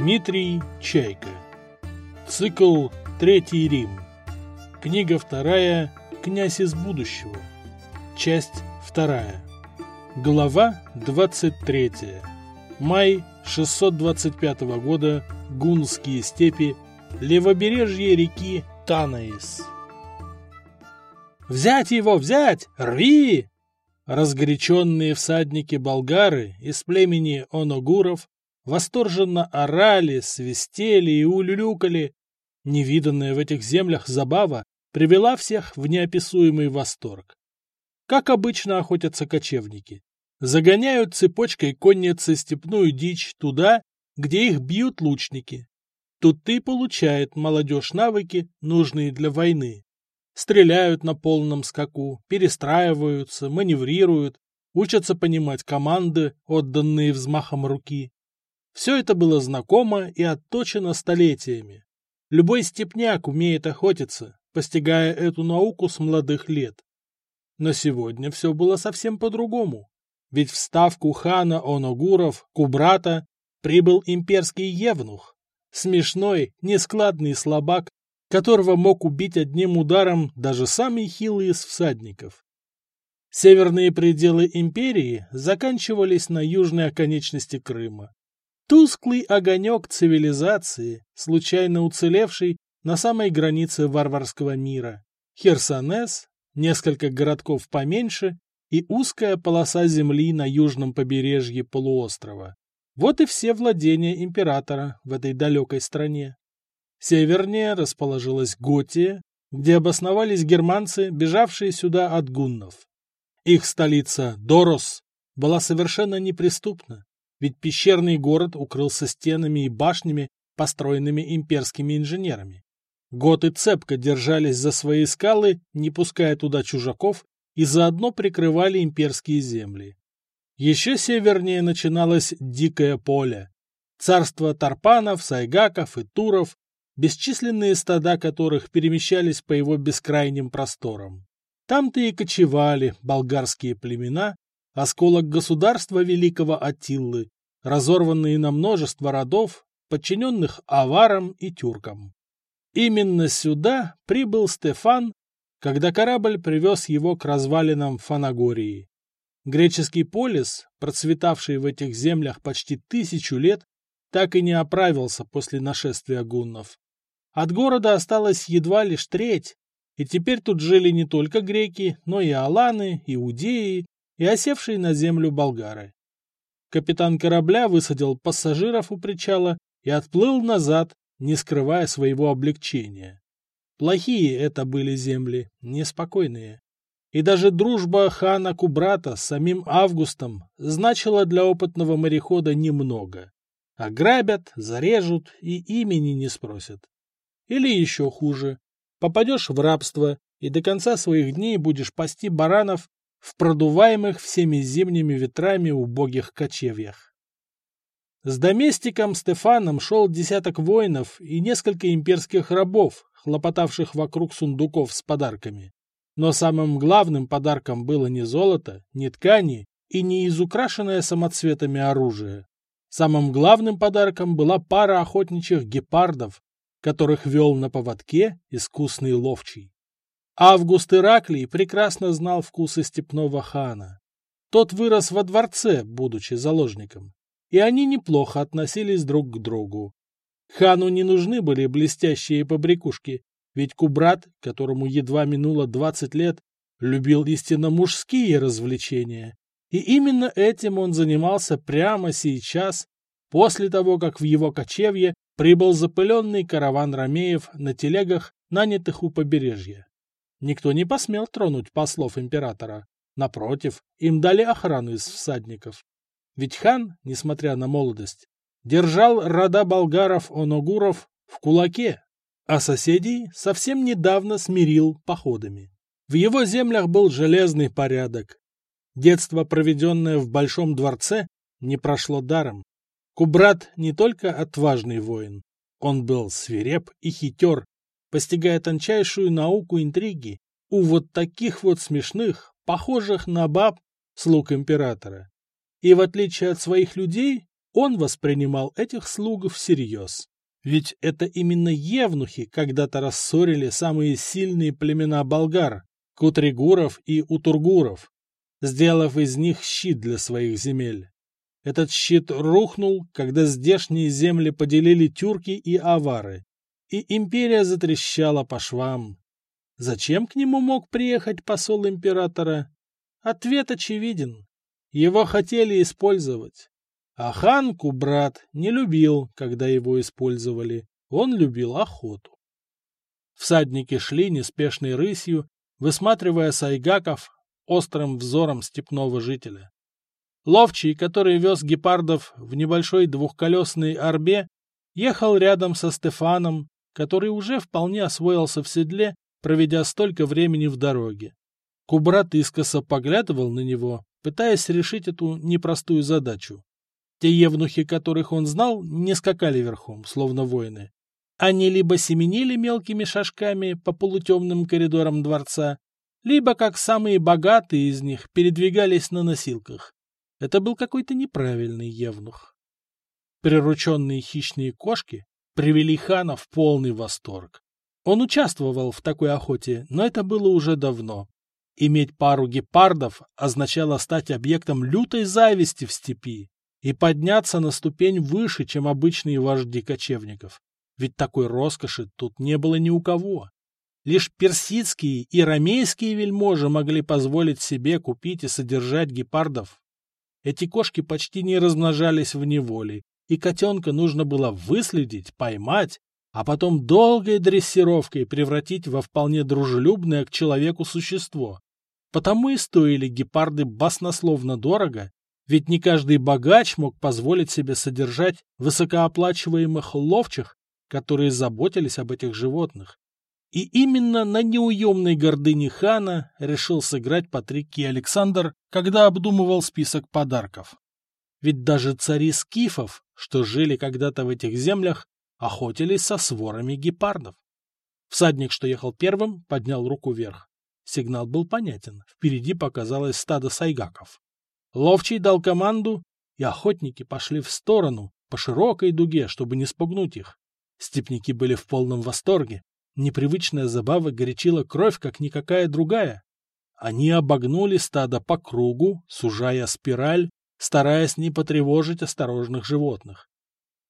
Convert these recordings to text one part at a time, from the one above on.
Дмитрий Чайка. Цикл «Третий Рим». Книга вторая «Князь из будущего». Часть вторая. Глава 23. Май 625 года. Гунские степи. Левобережье реки Танаис. «Взять его, взять! Рви!» Разгоряченные всадники-болгары из племени Оногуров восторженно орали, свистели и улюлюкали. Невиданная в этих землях забава привела всех в неописуемый восторг. Как обычно охотятся кочевники. Загоняют цепочкой конницы степную дичь туда, где их бьют лучники. Тут ты получает молодежь навыки, нужные для войны. Стреляют на полном скаку, перестраиваются, маневрируют, учатся понимать команды, отданные взмахом руки. Все это было знакомо и отточено столетиями. Любой степняк умеет охотиться, постигая эту науку с молодых лет. Но сегодня все было совсем по-другому. Ведь в ставку хана Оногуров, Кубрата, прибыл имперский евнух. Смешной, нескладный слабак, которого мог убить одним ударом даже самый хилый из всадников. Северные пределы империи заканчивались на южной оконечности Крыма. Тусклый огонек цивилизации, случайно уцелевший на самой границе варварского мира. Херсонес, несколько городков поменьше и узкая полоса земли на южном побережье полуострова. Вот и все владения императора в этой далекой стране. Севернее расположилась Готия, где обосновались германцы, бежавшие сюда от гуннов. Их столица, Дорос, была совершенно неприступна ведь пещерный город укрылся стенами и башнями, построенными имперскими инженерами. Готы цепко держались за свои скалы, не пуская туда чужаков, и заодно прикрывали имперские земли. Еще севернее начиналось Дикое поле. Царство тарпанов, сайгаков и туров, бесчисленные стада которых перемещались по его бескрайним просторам. Там-то и кочевали болгарские племена, осколок государства великого Атиллы, разорванные на множество родов, подчиненных аварам и тюркам. Именно сюда прибыл Стефан, когда корабль привез его к развалинам Фанагории. Греческий полис, процветавший в этих землях почти тысячу лет, так и не оправился после нашествия гуннов. От города осталась едва лишь треть, и теперь тут жили не только греки, но и аланы, иудеи и осевшие на землю болгары. Капитан корабля высадил пассажиров у причала и отплыл назад, не скрывая своего облегчения. Плохие это были земли, неспокойные. И даже дружба хана Кубрата с самим Августом значила для опытного морехода немного. Ограбят, зарежут и имени не спросят. Или еще хуже. Попадешь в рабство и до конца своих дней будешь пасти баранов в продуваемых всеми зимними ветрами убогих кочевьях. С доместиком Стефаном шел десяток воинов и несколько имперских рабов, хлопотавших вокруг сундуков с подарками. Но самым главным подарком было не золото, не ткани и не изукрашенное самоцветами оружие. Самым главным подарком была пара охотничьих гепардов, которых вел на поводке искусный ловчий. Август Ираклий прекрасно знал вкусы степного хана. Тот вырос во дворце, будучи заложником, и они неплохо относились друг к другу. Хану не нужны были блестящие побрякушки, ведь Кубрат, которому едва минуло двадцать лет, любил истинно мужские развлечения. И именно этим он занимался прямо сейчас, после того, как в его кочевье прибыл запыленный караван ромеев на телегах, нанятых у побережья. Никто не посмел тронуть послов императора. Напротив, им дали охрану из всадников. Ведь хан, несмотря на молодость, держал рода болгаров-оногуров в кулаке, а соседей совсем недавно смирил походами. В его землях был железный порядок. Детство, проведенное в Большом дворце, не прошло даром. Кубрат не только отважный воин, он был свиреп и хитер, постигая тончайшую науку интриги у вот таких вот смешных, похожих на баб, слуг императора. И в отличие от своих людей, он воспринимал этих слуг всерьез. Ведь это именно евнухи когда-то рассорили самые сильные племена болгар – Кутригуров и Утургуров, сделав из них щит для своих земель. Этот щит рухнул, когда здешние земли поделили тюрки и авары, и империя затрещала по швам. Зачем к нему мог приехать посол императора? Ответ очевиден. Его хотели использовать. А хан Кубрат не любил, когда его использовали. Он любил охоту. Всадники шли неспешной рысью, высматривая сайгаков острым взором степного жителя. Ловчий, который вез гепардов в небольшой двухколесной арбе, ехал рядом со Стефаном, который уже вполне освоился в седле, проведя столько времени в дороге. Кубрат искоса поглядывал на него, пытаясь решить эту непростую задачу. Те евнухи, которых он знал, не скакали верхом, словно воины. Они либо семенили мелкими шажками по полутемным коридорам дворца, либо, как самые богатые из них, передвигались на носилках. Это был какой-то неправильный евнух. Прирученные хищные кошки привели хана в полный восторг. Он участвовал в такой охоте, но это было уже давно. Иметь пару гепардов означало стать объектом лютой зависти в степи и подняться на ступень выше, чем обычные вожди кочевников. Ведь такой роскоши тут не было ни у кого. Лишь персидские и ромейские вельможи могли позволить себе купить и содержать гепардов. Эти кошки почти не размножались в неволе, и котенка нужно было выследить, поймать, а потом долгой дрессировкой превратить во вполне дружелюбное к человеку существо. Потому и стоили гепарды баснословно дорого ведь не каждый богач мог позволить себе содержать высокооплачиваемых ловчих, которые заботились об этих животных. И именно на неуемной гордыне хана решил сыграть по трике Александр, когда обдумывал список подарков. Ведь даже цари скифов, что жили когда-то в этих землях, охотились со сворами гепардов. Всадник, что ехал первым, поднял руку вверх. Сигнал был понятен. Впереди показалось стадо сайгаков. Ловчий дал команду, и охотники пошли в сторону, по широкой дуге, чтобы не спугнуть их. Степники были в полном восторге. Непривычная забава горячила кровь, как никакая другая. Они обогнули стадо по кругу, сужая спираль, стараясь не потревожить осторожных животных.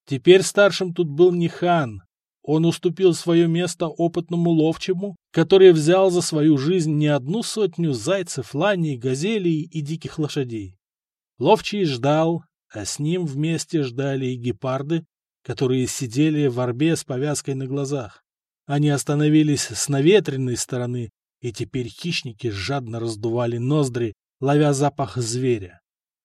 Теперь старшим тут был не хан. Он уступил свое место опытному ловчему, который взял за свою жизнь не одну сотню зайцев, ланей, газелей и диких лошадей. Ловчий ждал, а с ним вместе ждали и гепарды, которые сидели в орбе с повязкой на глазах. Они остановились с наветренной стороны, и теперь хищники жадно раздували ноздри, ловя запах зверя.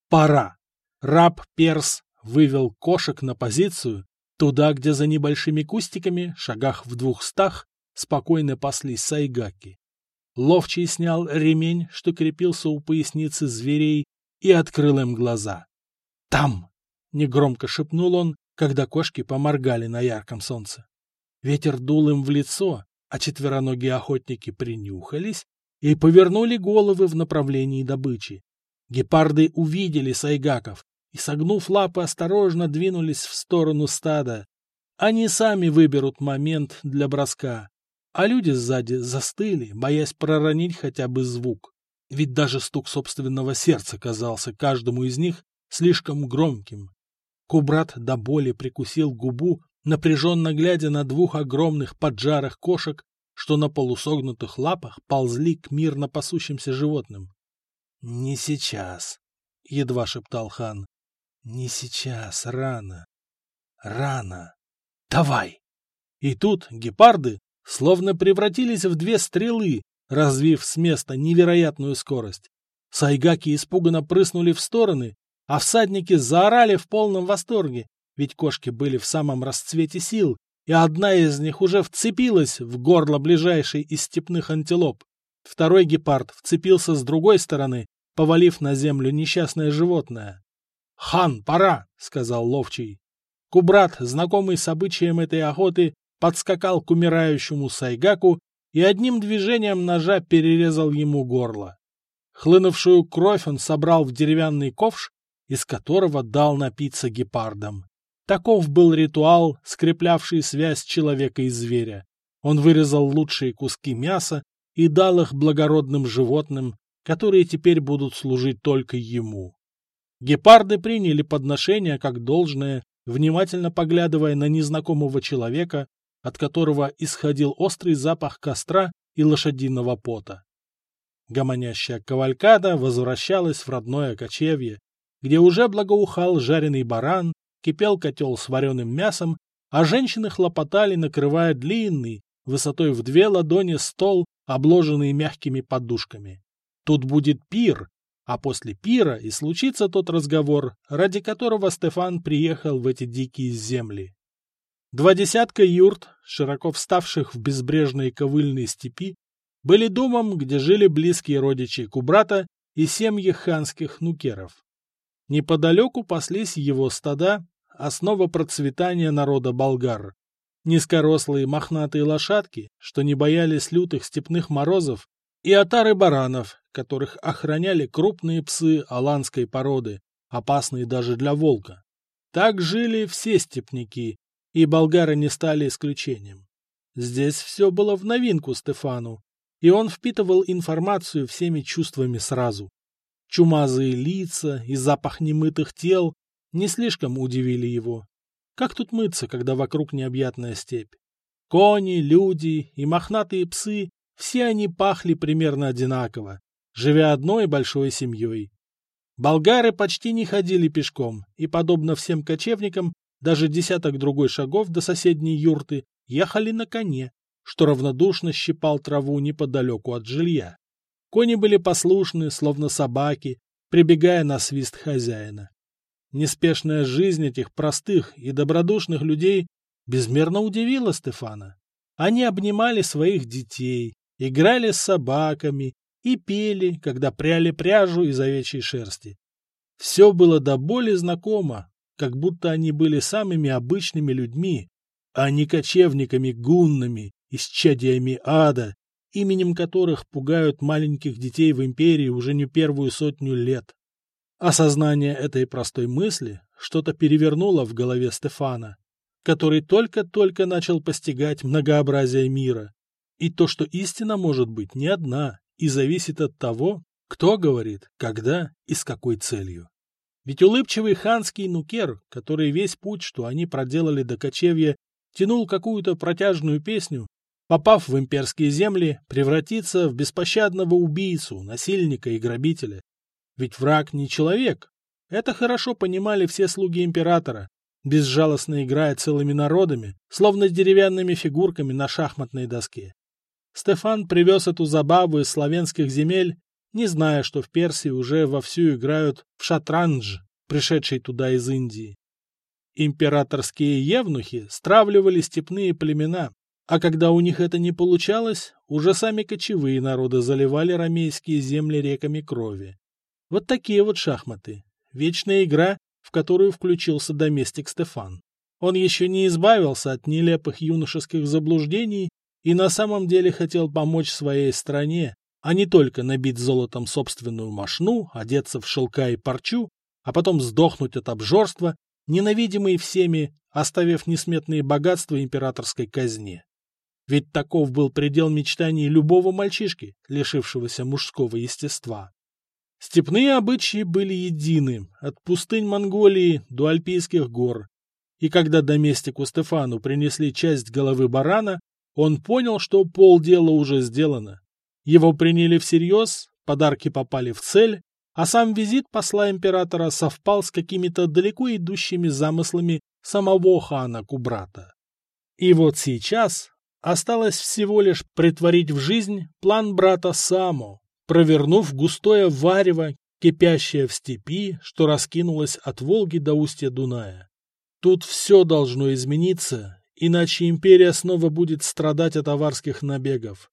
Пора! Раб Перс вывел кошек на позицию, туда, где за небольшими кустиками, шагах в двухстах, спокойно паслись сайгаки. Ловчий снял ремень, что крепился у поясницы зверей, и открыл им глаза. «Там!» — негромко шепнул он, когда кошки поморгали на ярком солнце. Ветер дул им в лицо, а четвероногие охотники принюхались и повернули головы в направлении добычи. Гепарды увидели сайгаков и, согнув лапы, осторожно двинулись в сторону стада. Они сами выберут момент для броска, а люди сзади застыли, боясь проронить хотя бы звук. Ведь даже стук собственного сердца казался каждому из них слишком громким. Кубрат до боли прикусил губу, напряженно глядя на двух огромных поджарых кошек, что на полусогнутых лапах ползли к мирно пасущимся животным. — Не сейчас, — едва шептал хан. — Не сейчас, рано. Рано. Давай! И тут гепарды словно превратились в две стрелы, развив с места невероятную скорость. Сайгаки испуганно прыснули в стороны, а всадники заорали в полном восторге, ведь кошки были в самом расцвете сил, и одна из них уже вцепилась в горло ближайшей из степных антилоп. Второй гепард вцепился с другой стороны, повалив на землю несчастное животное. «Хан, пора!» — сказал ловчий. Кубрат, знакомый с обычаем этой охоты, подскакал к умирающему Сайгаку и одним движением ножа перерезал ему горло. Хлынувшую кровь он собрал в деревянный ковш из которого дал напиться гепардам. Таков был ритуал, скреплявший связь человека и зверя. Он вырезал лучшие куски мяса и дал их благородным животным, которые теперь будут служить только ему. Гепарды приняли подношение как должное, внимательно поглядывая на незнакомого человека, от которого исходил острый запах костра и лошадиного пота. Гомонящая кавалькада возвращалась в родное кочевье, где уже благоухал жареный баран, кипел котел с вареным мясом, а женщины хлопотали, накрывая длинный, высотой в две ладони стол, обложенный мягкими подушками. Тут будет пир, а после пира и случится тот разговор, ради которого Стефан приехал в эти дикие земли. Два десятка юрт, широко вставших в безбрежные ковыльные степи, были домом, где жили близкие родичи Кубрата и семьи ханских нукеров. Неподалеку паслись его стада, основа процветания народа болгар. Низкорослые мохнатые лошадки, что не боялись лютых степных морозов, и отары баранов, которых охраняли крупные псы аланской породы, опасные даже для волка. Так жили все степняки, и болгары не стали исключением. Здесь все было в новинку Стефану, и он впитывал информацию всеми чувствами сразу. Чумазые лица и запах немытых тел не слишком удивили его. Как тут мыться, когда вокруг необъятная степь? Кони, люди и мохнатые псы, все они пахли примерно одинаково, живя одной большой семьей. Болгары почти не ходили пешком, и, подобно всем кочевникам, даже десяток другой шагов до соседней юрты ехали на коне, что равнодушно щипал траву неподалеку от жилья. Кони были послушны, словно собаки, прибегая на свист хозяина. Неспешная жизнь этих простых и добродушных людей безмерно удивила Стефана. Они обнимали своих детей, играли с собаками и пели, когда пряли пряжу из овечьей шерсти. Все было до боли знакомо, как будто они были самыми обычными людьми, а не кочевниками гуннами, исчадиями ада, именем которых пугают маленьких детей в империи уже не первую сотню лет. Осознание этой простой мысли что-то перевернуло в голове Стефана, который только-только начал постигать многообразие мира, и то, что истина может быть не одна и зависит от того, кто говорит, когда и с какой целью. Ведь улыбчивый ханский нукер, который весь путь, что они проделали до кочевья, тянул какую-то протяжную песню, попав в имперские земли, превратится в беспощадного убийцу, насильника и грабителя. Ведь враг не человек. Это хорошо понимали все слуги императора, безжалостно играя целыми народами, словно деревянными фигурками на шахматной доске. Стефан привез эту забаву из славянских земель, не зная, что в Персии уже вовсю играют в шатранж, пришедший туда из Индии. Императорские евнухи стравливали степные племена, а когда у них это не получалось, уже сами кочевые народы заливали ромейские земли реками крови. Вот такие вот шахматы. Вечная игра, в которую включился доместик Стефан. Он еще не избавился от нелепых юношеских заблуждений и на самом деле хотел помочь своей стране, а не только набить золотом собственную мошну, одеться в шелка и парчу, а потом сдохнуть от обжорства, ненавидимый всеми, оставив несметные богатства императорской казне. Ведь таков был предел мечтаний любого мальчишки, лишившегося мужского естества. Степные обычаи были едины, от пустынь Монголии до Альпийских гор. И когда доместику Стефану принесли часть головы барана, он понял, что полдела уже сделано. Его приняли всерьез, подарки попали в цель, а сам визит посла императора совпал с какими-то далеко идущими замыслами самого хана Кубрата. И вот сейчас осталось всего лишь притворить в жизнь план брата Само, провернув густое варево, кипящее в степи, что раскинулось от Волги до устья Дуная. Тут все должно измениться, иначе империя снова будет страдать от аварских набегов.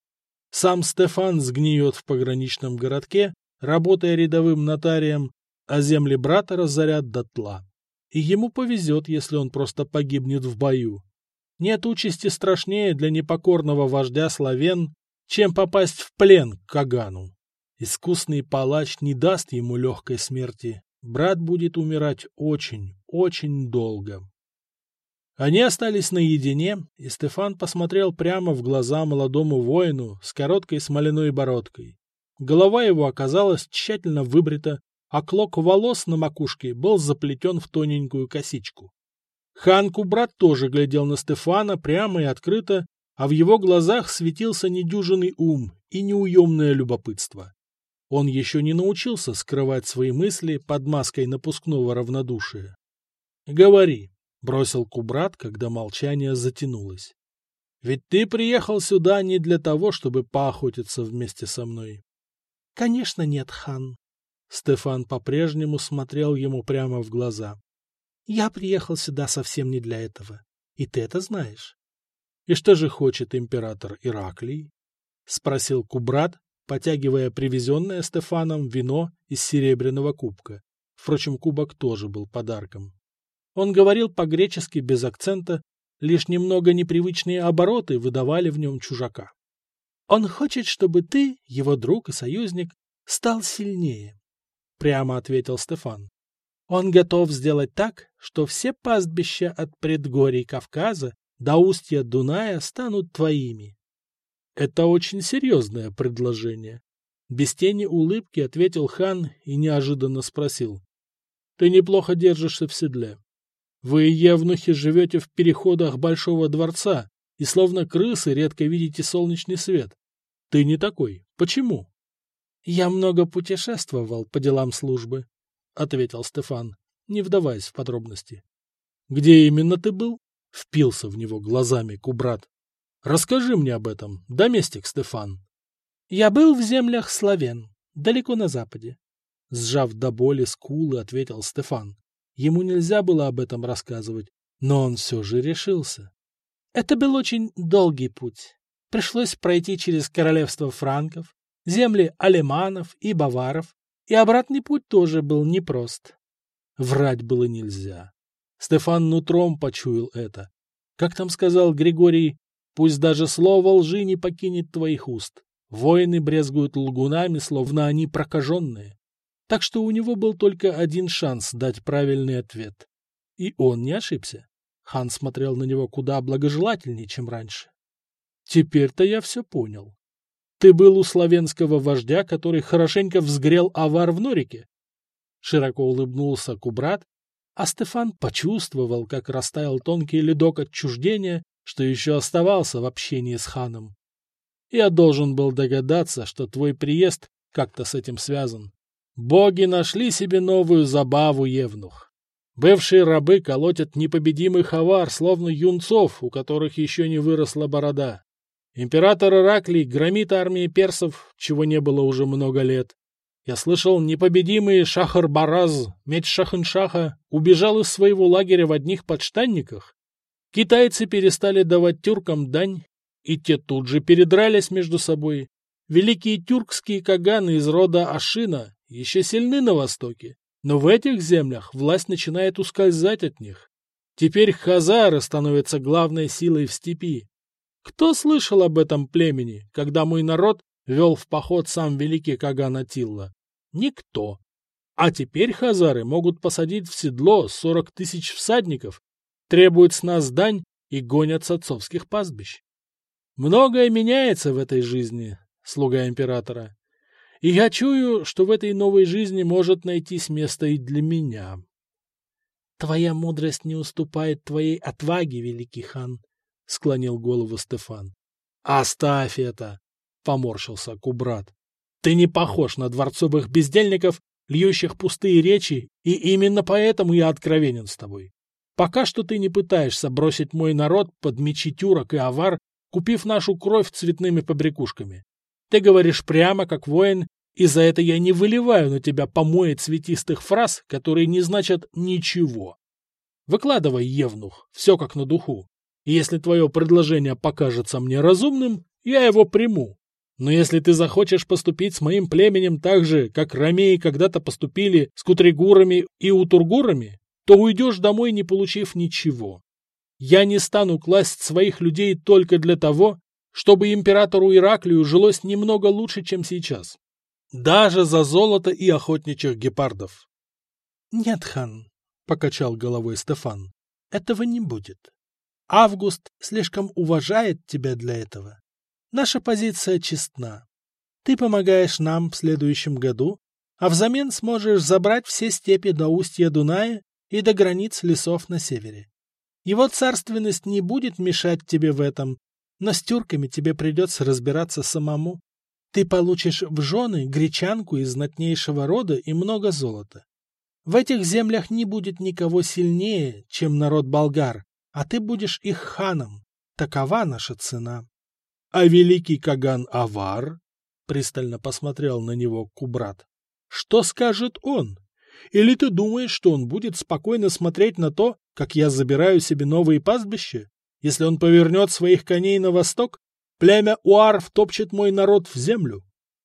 Сам Стефан сгниет в пограничном городке, работая рядовым нотарием, а земли брата разорят дотла. И ему повезет, если он просто погибнет в бою. Нет участи страшнее для непокорного вождя славен, чем попасть в плен к Кагану. Искусный палач не даст ему легкой смерти, брат будет умирать очень, очень долго. Они остались наедине, и Стефан посмотрел прямо в глаза молодому воину с короткой смоляной бородкой. Голова его оказалась тщательно выбрита, а клок волос на макушке был заплетен в тоненькую косичку. Ханку брат тоже глядел на Стефана прямо и открыто, а в его глазах светился недюжинный ум и неуемное любопытство. Он еще не научился скрывать свои мысли под маской напускного равнодушия. — Говори, — бросил Кубрат, когда молчание затянулось. — Ведь ты приехал сюда не для того, чтобы поохотиться вместе со мной. — Конечно нет, хан. Стефан по-прежнему смотрел ему прямо в глаза. — Я приехал сюда совсем не для этого. И ты это знаешь. И что же хочет император Ираклий? — спросил Кубрат, потягивая привезенное Стефаном вино из серебряного кубка. Впрочем, кубок тоже был подарком. Он говорил по-гречески без акцента, лишь немного непривычные обороты выдавали в нем чужака. «Он хочет, чтобы ты, его друг и союзник, стал сильнее», — прямо ответил Стефан. «Он готов сделать так, что все пастбища от предгорий Кавказа до устья Дуная станут твоими. Это очень серьезное предложение. Без тени улыбки ответил хан и неожиданно спросил. Ты неплохо держишься в седле. Вы, евнухи, живете в переходах Большого дворца и словно крысы редко видите солнечный свет. Ты не такой. Почему? Я много путешествовал по делам службы, — ответил Стефан, не вдаваясь в подробности. Где именно ты был? Впился в него глазами Кубрат. Расскажи мне об этом, доместик Стефан. Я был в землях славян, далеко на западе. Сжав до боли скулы, ответил Стефан. Ему нельзя было об этом рассказывать, но он все же решился. Это был очень долгий путь. Пришлось пройти через королевство франков, земли алеманов и баваров, и обратный путь тоже был непрост. Врать было нельзя. Стефан нутром почуял это. Как там сказал Григорий, пусть даже слово лжи не покинет твоих уст. Воины брезгуют лгунами, словно они прокаженные. Так что у него был только один шанс дать правильный ответ. И он не ошибся. Хан смотрел на него куда благожелательнее, чем раньше. Теперь-то я все понял. Ты был у славянского вождя, который хорошенько взгрел авар в Норике? Широко улыбнулся Кубрат а Стефан почувствовал, как растаял тонкий ледок отчуждения, что еще оставался в общении с ханом. Я должен был догадаться, что твой приезд как-то с этим связан. Боги нашли себе новую забаву, Евнух. Бывшие рабы колотят непобедимый хавар, словно юнцов, у которых еще не выросла борода. Император Ираклий громит армии персов, чего не было уже много лет. Я слышал, непобедимый Шахар-Бараз, меч Шаханшаха, убежал из своего лагеря в одних подштанниках. Китайцы перестали давать тюркам дань, и те тут же передрались между собой. Великие тюркские каганы из рода Ашина еще сильны на востоке, но в этих землях власть начинает ускользать от них. Теперь хазары становятся главной силой в степи. Кто слышал об этом племени, когда мой народ вел в поход сам великий Каган Атилла? Никто. А теперь хазары могут посадить в седло сорок тысяч всадников, требуют с нас дань и гонят с отцовских пастбищ. Многое меняется в этой жизни, слуга императора. И я чую, что в этой новой жизни может найтись место и для меня. Твоя мудрость не уступает твоей отваге, великий хан, — склонил голову Стефан. — Оставь это! — поморщился Кубрат. — Ты не похож на дворцовых бездельников, льющих пустые речи, и именно поэтому я откровенен с тобой. Пока что ты не пытаешься бросить мой народ под мечи тюрок и авар, купив нашу кровь цветными побрякушками. Ты говоришь прямо, как воин, и за это я не выливаю на тебя помои цветистых фраз, которые не значат ничего. Выкладывай, Евнух, все как на духу. И если твое предложение покажется мне разумным, я его приму. Но если ты захочешь поступить с моим племенем так же, как ромеи когда-то поступили с кутригурами и утургурами, то уйдешь домой, не получив ничего. Я не стану класть своих людей только для того, чтобы императору Ираклию жилось немного лучше, чем сейчас. Даже за золото и охотничьих гепардов. Нет, хан, — покачал головой Стефан, — этого не будет. Август слишком уважает тебя для этого. Наша позиция честна. Ты помогаешь нам в следующем году, а взамен сможешь забрать все степи до устья Дуная и до границ лесов на севере. Его царственность не будет мешать тебе в этом, но с тюрками тебе придется разбираться самому. Ты получишь в жены гречанку из знатнейшего рода и много золота. В этих землях не будет никого сильнее, чем народ болгар, а ты будешь их ханом. Такова наша цена. — А великий Каган Авар? — пристально посмотрел на него Кубрат. — Что скажет он? Или ты думаешь, что он будет спокойно смотреть на то, как я забираю себе новые пастбища? Если он повернет своих коней на восток, племя Уар втопчет мой народ в землю.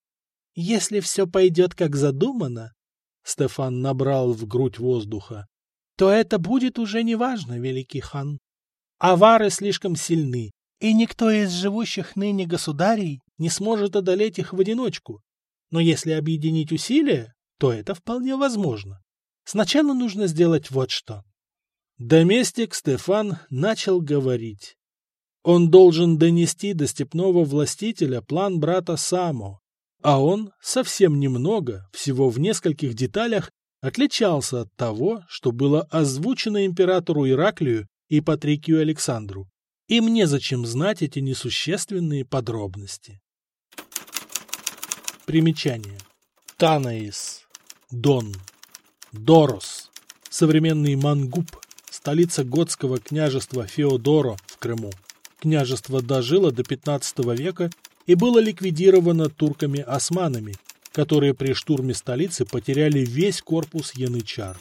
— Если все пойдет как задумано, — Стефан набрал в грудь воздуха, — то это будет уже неважно, великий хан. Авары слишком сильны, и никто из живущих ныне государей не сможет одолеть их в одиночку. Но если объединить усилия, то это вполне возможно. Сначала нужно сделать вот что. Доместик Стефан начал говорить. Он должен донести до степного властителя план брата Само, а он совсем немного, всего в нескольких деталях, отличался от того, что было озвучено императору Ираклию и Патрикию Александру. И мне зачем знать эти несущественные подробности. Примечание. Танаис. Дон. Дорос. Современный Мангуб. Столица готского княжества Феодоро в Крыму. Княжество дожило до 15 века и было ликвидировано турками-османами, которые при штурме столицы потеряли весь корпус янычар.